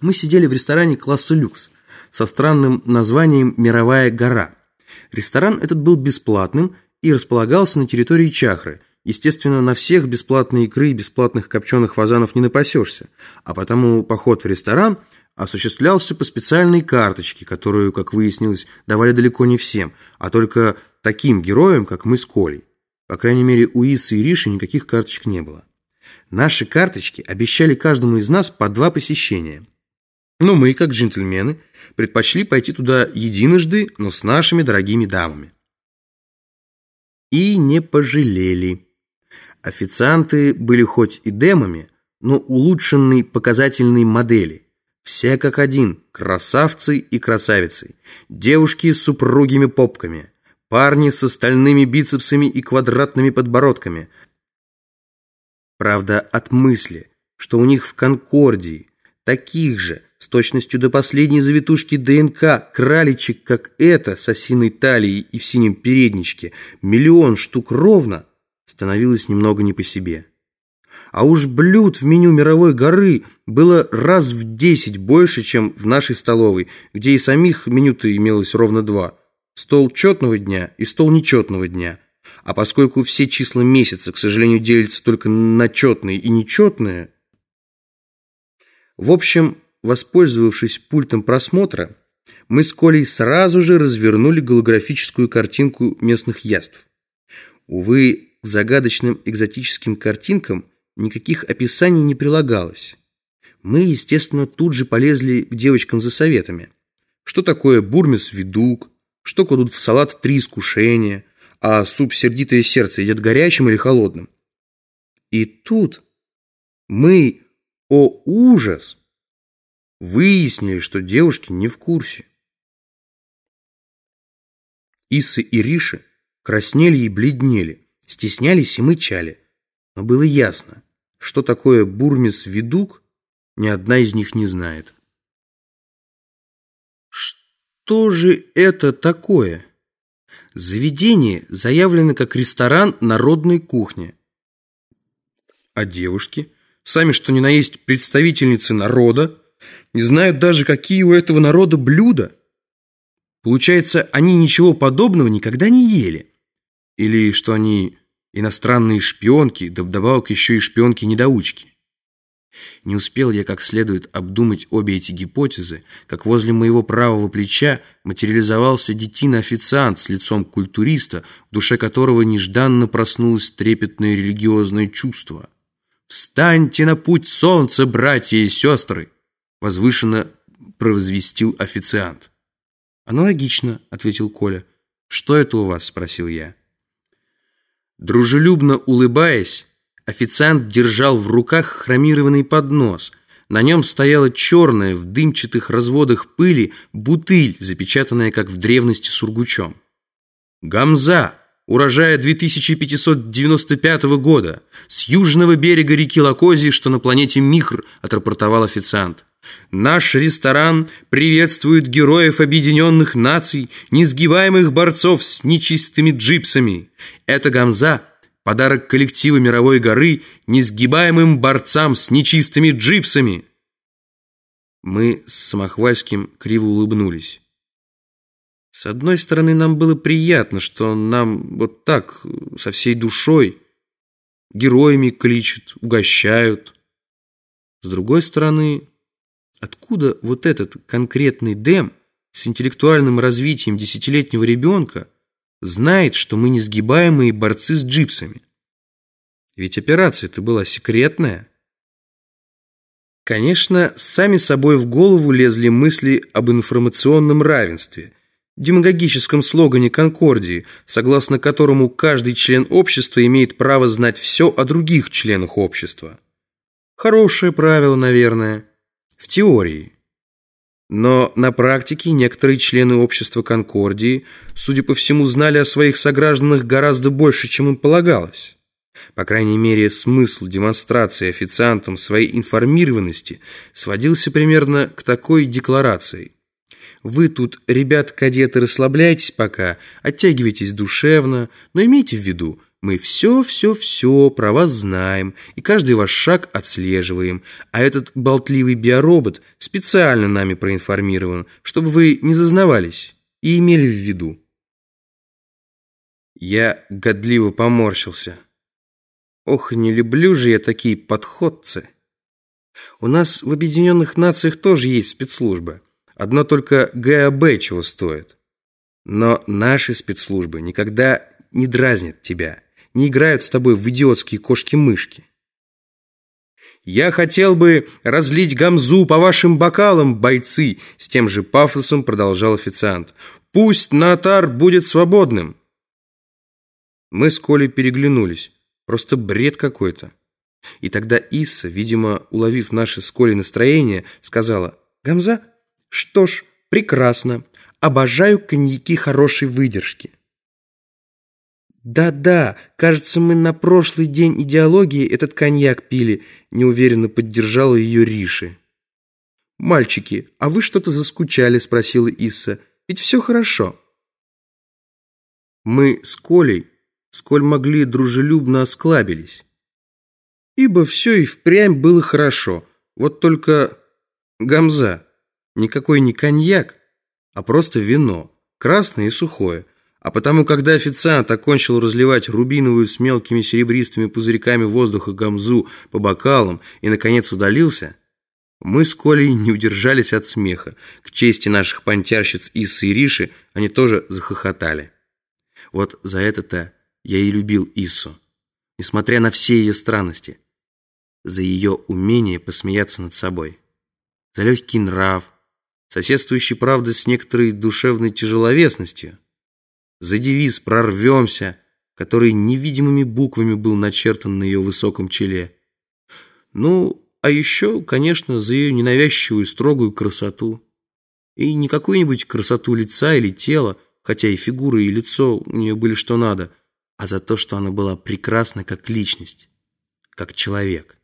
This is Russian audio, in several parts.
Мы сидели в ресторане класса люкс со странным названием «Мировая гора». Ресторан этот был бесплатным и располагался на территории Чахры. Естественно, на всех бесплатной икры и бесплатных копченых фазанов не напасешься, а потому поход в ресторан осуществлялся по специальной карточке, которую, как выяснилось, давали далеко не всем, а только таким героям, как мы с Колей. По крайней мере, у Исы и Риши никаких карточек не было. Наши карточки обещали каждому из нас по два посещения – но мы, как джентльмены, предпочли пойти туда единожды, но с нашими дорогими дамами. И не пожалели. Официанты были хоть и демами, но улучшенной показательной модели. Все как один, красавцы и красавицы, девушки с супругими попками, парни с остальными бицепсами и квадратными подбородками. Правда, от мысли, что у них в Конкордии таких же, с точностью до последней завитушки ДНК краличек, как это, с осиной талией и в синем передничке, миллион штук ровно, становилось немного не по себе. А уж блюд в меню мировой горы было раз в десять больше, чем в нашей столовой, где и самих меню-то имелось ровно два. Стол четного дня и стол нечетного дня. А поскольку все числа месяца, к сожалению, делятся только на четные и нечетные, в общем, Воспользовавшись пультом просмотра, мы с Колей сразу же развернули голографическую картинку местных яств. Увы, загадочным экзотическим картинкам никаких описаний не прилагалось. Мы, естественно, тут же полезли к девочкам за советами. Что такое бурмис-ведук, что кладут в салат три искушения, а суп «Сердитое сердце» идет горячим или холодным. И тут мы, о ужас, Выяснили, что девушки не в курсе. Исы и Риши краснели и бледнели, стеснялись и мычали. Но было ясно, что такое бурмис-ведук, ни одна из них не знает. Что же это такое? Заведение заявлено как ресторан народной кухни. А девушки, сами что ни на есть представительницы народа, не знают даже, какие у этого народа блюда. Получается, они ничего подобного никогда не ели. Или что они иностранные шпионки, да вдобавок еще и шпионки-недоучки. Не успел я как следует обдумать обе эти гипотезы, как возле моего правого плеча материализовался детина-официант с лицом культуриста, в душе которого нежданно проснулось трепетное религиозное чувство. «Встаньте на путь солнца, братья и сестры!» Возвышенно провозвестил официант. «Аналогично», — ответил Коля. «Что это у вас?» — спросил я. Дружелюбно улыбаясь, официант держал в руках хромированный поднос. На нем стояла черная в дымчатых разводах пыли бутыль, запечатанная, как в древности, сургучом. «Гамза!» Урожая 2595 года, с южного берега реки Лакози, что на планете Михр, отрапортовал официант. Наш ресторан приветствует героев объединенных наций, несгибаемых борцов с нечистыми джипсами. Это гамза – подарок коллектива Мировой горы несгибаемым борцам с нечистыми джипсами. Мы с Самохвальским криво улыбнулись. С одной стороны, нам было приятно, что нам вот так, со всей душой, героями кличут, угощают. С другой стороны, Откуда вот этот конкретный Дэм с интеллектуальным развитием десятилетнего ребенка знает, что мы несгибаемые борцы с джипсами? Ведь операция-то была секретная. Конечно, сами собой в голову лезли мысли об информационном равенстве, демагогическом слогане Конкордии, согласно которому каждый член общества имеет право знать все о других членах общества. Хорошее правило, наверное в теории. Но на практике некоторые члены общества Конкордии, судя по всему, знали о своих согражданах гораздо больше, чем им полагалось. По крайней мере, смысл демонстрации официантам своей информированности сводился примерно к такой декларации. Вы тут, ребят-кадеты, расслабляйтесь пока, оттягивайтесь душевно, но имейте в виду, Мы все-все-все про вас знаем, и каждый ваш шаг отслеживаем, а этот болтливый биоробот специально нами проинформирован, чтобы вы не зазнавались и имели в виду. Я годливо поморщился. Ох, не люблю же я такие подходцы. У нас в Объединенных Нациях тоже есть спецслужбы. Одно только ГАБ чего стоит. Но наши спецслужбы никогда не дразнят тебя, не играют с тобой в идиотские кошки-мышки. «Я хотел бы разлить гамзу по вашим бокалам, бойцы!» С тем же пафосом продолжал официант. «Пусть Натар будет свободным!» Мы с Колей переглянулись. Просто бред какой-то. И тогда Исса, видимо, уловив наше с Колей настроение, сказала, «Гамза, что ж, прекрасно. Обожаю коньяки хорошей выдержки». «Да-да, кажется, мы на прошлый день идеологии этот коньяк пили», неуверенно поддержала ее Риши. «Мальчики, а вы что-то заскучали?» спросила Исса. «Ведь все хорошо». Мы с Колей сколь могли, дружелюбно осклабились. Ибо все и впрямь было хорошо. Вот только гамза. Никакой не коньяк, а просто вино. Красное и сухое. А потому, когда официант окончил разливать рубиновую с мелкими серебристыми пузырьками воздуха гамзу по бокалам и, наконец, удалился, мы с Колей не удержались от смеха. К чести наших понтярщиц Иссы и Риши они тоже захохотали. Вот за это-то я и любил Иссу, несмотря на все ее странности, за ее умение посмеяться над собой, за легкий нрав, соседствующий, правда, с некоторой душевной тяжеловесностью, за девиз «Прорвемся», который невидимыми буквами был начертан на ее высоком челе. Ну, а еще, конечно, за ее ненавязчивую строгую красоту. И не какую-нибудь красоту лица или тела, хотя и фигура, и лицо у нее были что надо – а за то, что она была прекрасна как личность, как человек.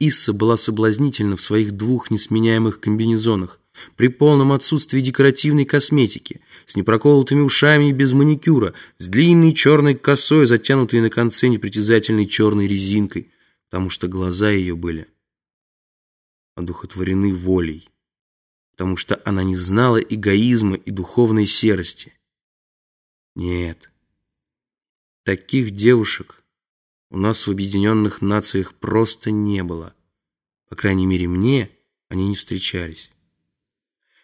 Исса была соблазнительна в своих двух несменяемых комбинезонах, при полном отсутствии декоративной косметики, с непроколотыми ушами и без маникюра, с длинной черной косой, затянутой на конце непритязательной черной резинкой, потому что глаза ее были одухотворены волей, потому что она не знала эгоизма и духовной серости. Нет, Таких девушек у нас в Объединенных Нациях просто не было. По крайней мере, мне они не встречались.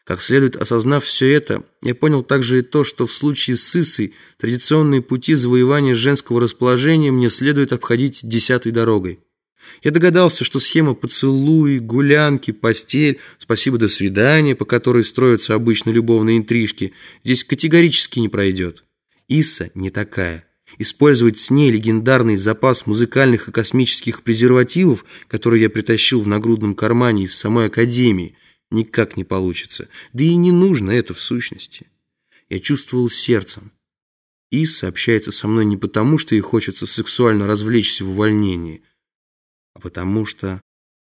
Как следует осознав все это, я понял также и то, что в случае с Исой традиционные пути завоевания женского расположения мне следует обходить десятой дорогой. Я догадался, что схема поцелуи, гулянки, постель, спасибо, до свидания, по которой строятся обычно любовные интрижки, здесь категорически не пройдет. Иса не такая. Использовать с ней легендарный запас музыкальных и космических презервативов, который я притащил в нагрудном кармане из самой Академии, никак не получится. Да и не нужно это в сущности. Я чувствовал сердцем. Исса общается со мной не потому, что ей хочется сексуально развлечься в увольнении, а потому что